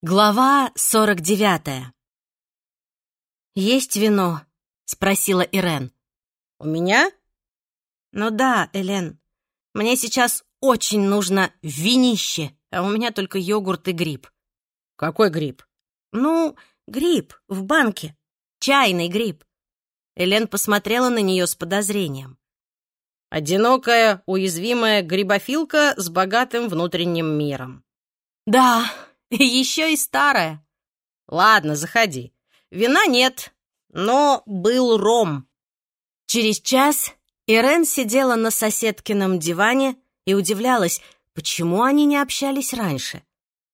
Глава сорок девятая. «Есть вино?» — спросила Ирен. «У меня?» «Ну да, Элен. Мне сейчас очень нужно винище, а у меня только йогурт и гриб». «Какой гриб?» «Ну, гриб в банке. Чайный гриб». Элен посмотрела на нее с подозрением. «Одинокая, уязвимая грибофилка с богатым внутренним миром». «Да, еще и старая». «Ладно, заходи. Вина нет, но был ром». Через час Ирен сидела на соседкином диване и удивлялась, почему они не общались раньше.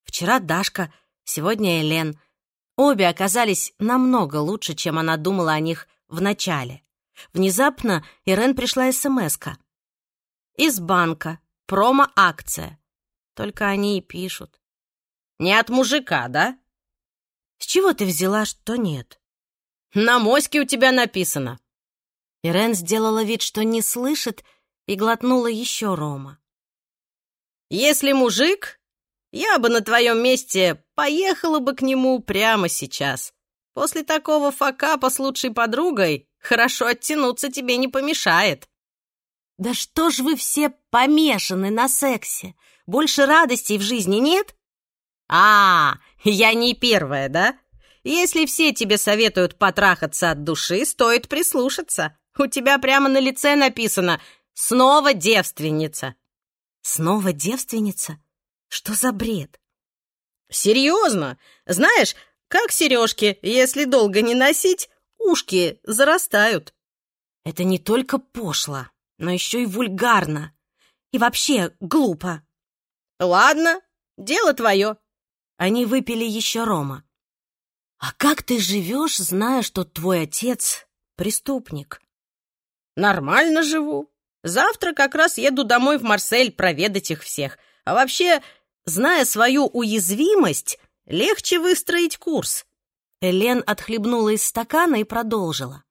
Вчера Дашка, сегодня Элен. Обе оказались намного лучше, чем она думала о них в начале. Внезапно Ирен пришла СМС-ка. Из банка. Промо-акция. Только они и пишут. Не от мужика, да? С чего ты взяла, что нет? На моське у тебя написано. Ирен сделала вид, что не слышит, и глотнула еще рома. Если мужик, я бы на твоем месте поехала бы к нему прямо сейчас. После такого факапа с лучшей подругой хорошо оттянуться тебе не помешает. Да что ж вы все помешаны на сексе? Больше радостей в жизни нет? А, я не первая, да? Если все тебе советуют потрахаться от души, стоит прислушаться. У тебя прямо на лице написано «Снова девственница». Снова девственница? Что за бред? Серьезно? Знаешь, как сережки, если долго не носить, ушки зарастают. Это не только пошло, но еще и вульгарно. И вообще глупо. Ладно, дело твое. Они выпили еще рома. «А как ты живешь, зная, что твой отец — преступник?» «Нормально живу. Завтра как раз еду домой в Марсель проведать их всех. А вообще, зная свою уязвимость, легче выстроить курс». Элен отхлебнула из стакана и продолжила.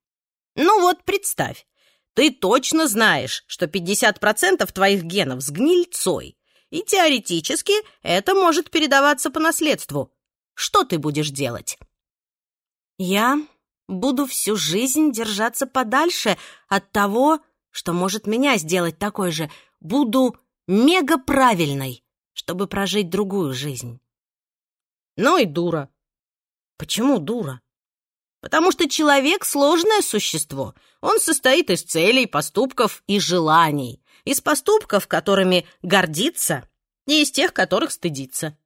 «Ну вот, представь, ты точно знаешь, что 50% твоих генов с гнильцой и теоретически это может передаваться по наследству. Что ты будешь делать? Я буду всю жизнь держаться подальше от того, что может меня сделать такой же. Буду мега правильной, чтобы прожить другую жизнь. Ну и дура. Почему дура? Потому что человек — сложное существо. Он состоит из целей, поступков и желаний из поступков, которыми гордится, и из тех, которых стыдится.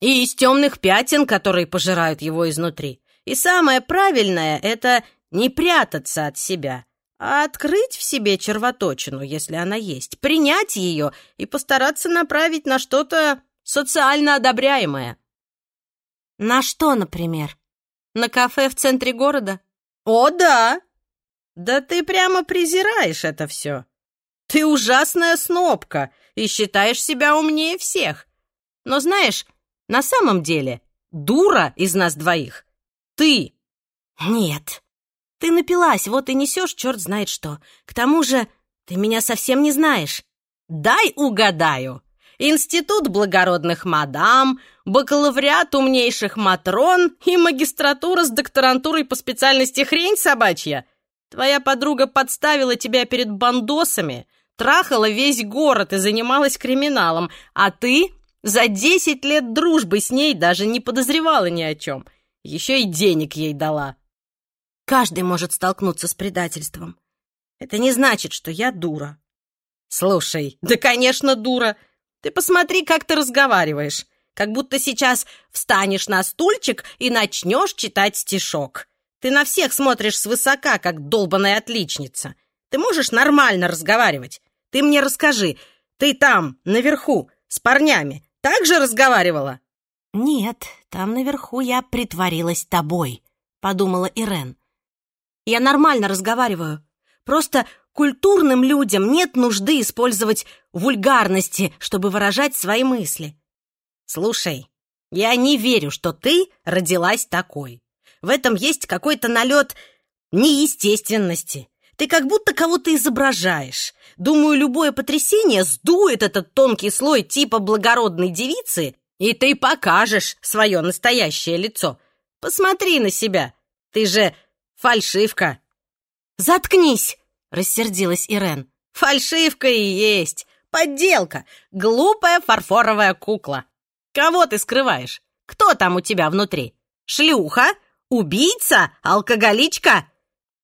И из темных пятен, которые пожирают его изнутри. И самое правильное — это не прятаться от себя, а открыть в себе червоточину, если она есть, принять ее и постараться направить на что-то социально одобряемое. На что, например? На кафе в центре города? О, да! Да ты прямо презираешь это все. Ты ужасная снобка и считаешь себя умнее всех. Но знаешь, на самом деле, дура из нас двоих — ты. Нет, ты напилась, вот и несешь черт знает что. К тому же ты меня совсем не знаешь. Дай угадаю. Институт благородных мадам, бакалавриат умнейших матрон и магистратура с докторантурой по специальности хрень собачья. Твоя подруга подставила тебя перед бандосами, трахала весь город и занималась криминалом, а ты за десять лет дружбы с ней даже не подозревала ни о чем. Еще и денег ей дала. Каждый может столкнуться с предательством. Это не значит, что я дура. Слушай, да, конечно, дура. Ты посмотри, как ты разговариваешь. Как будто сейчас встанешь на стульчик и начнешь читать стишок. Ты на всех смотришь свысока, как долбаная отличница. Ты можешь нормально разговаривать? Ты мне расскажи, ты там, наверху, с парнями, так же разговаривала?» «Нет, там наверху я притворилась тобой», — подумала Ирен. «Я нормально разговариваю. Просто культурным людям нет нужды использовать вульгарности, чтобы выражать свои мысли». «Слушай, я не верю, что ты родилась такой. В этом есть какой-то налет неестественности. Ты как будто кого-то изображаешь. Думаю, любое потрясение сдует этот тонкий слой типа благородной девицы И ты покажешь свое настоящее лицо. Посмотри на себя. Ты же фальшивка. Заткнись, рассердилась Ирен. Фальшивка и есть. Подделка. Глупая фарфоровая кукла. Кого ты скрываешь? Кто там у тебя внутри? Шлюха? Убийца? Алкоголичка?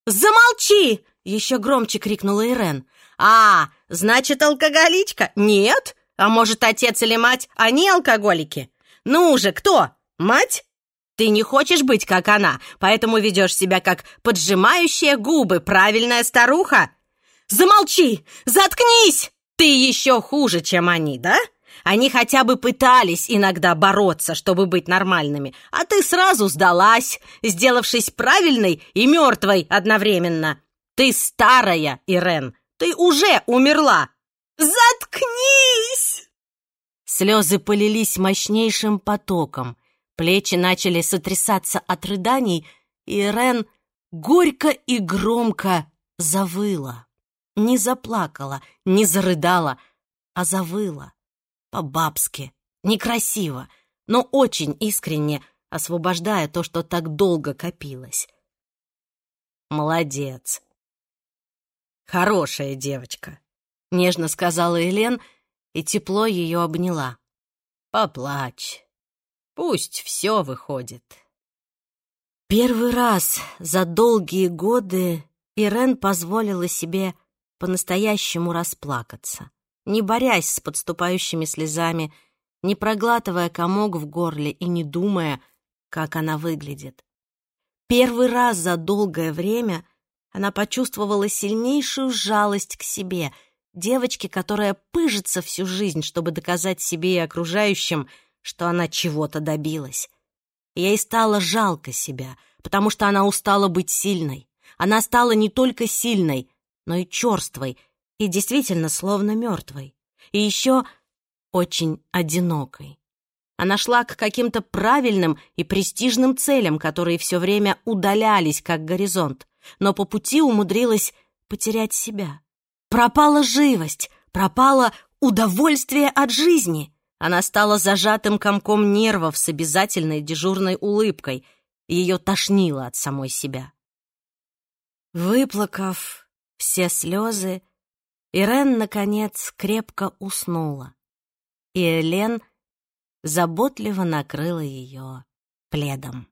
Замолчи! Еще громче крикнула Ирен. А, значит, алкоголичка? Нет? А может, отец или мать, они алкоголики? Ну же, кто? Мать? Ты не хочешь быть как она, поэтому ведешь себя как поджимающая губы правильная старуха? Замолчи! Заткнись! Ты еще хуже, чем они, да? Они хотя бы пытались иногда бороться, чтобы быть нормальными, а ты сразу сдалась, сделавшись правильной и мертвой одновременно. Ты старая, Ирен, ты уже умерла. Заткнись! Слезы полились мощнейшим потоком. Плечи начали сотрясаться от рыданий, и Рен горько и громко завыла. Не заплакала, не зарыдала, а завыла. По-бабски, некрасиво, но очень искренне, освобождая то, что так долго копилось. Молодец. Хорошая девочка, нежно сказала Елен и тепло ее обняла. Поплачь. Пусть все выходит. Первый раз за долгие годы Ирен позволила себе по-настоящему расплакаться, не борясь с подступающими слезами, не проглатывая комок в горле и не думая, как она выглядит. Первый раз за долгое время она почувствовала сильнейшую жалость к себе, девочке, которая пыжится всю жизнь, чтобы доказать себе и окружающим, что она чего-то добилась. Ей стало жалко себя, потому что она устала быть сильной. Она стала не только сильной, но и черствой, и действительно словно мертвой. И еще очень одинокой. Она шла к каким-то правильным и престижным целям, которые все время удалялись, как горизонт, но по пути умудрилась потерять себя. Пропала живость, пропало удовольствие от жизни — она стала зажатым комком нервов с обязательной дежурной улыбкой. Ее тошнило от самой себя. Выплакав все слезы, Ирен, наконец, крепко уснула, и Элен заботливо накрыла ее пледом.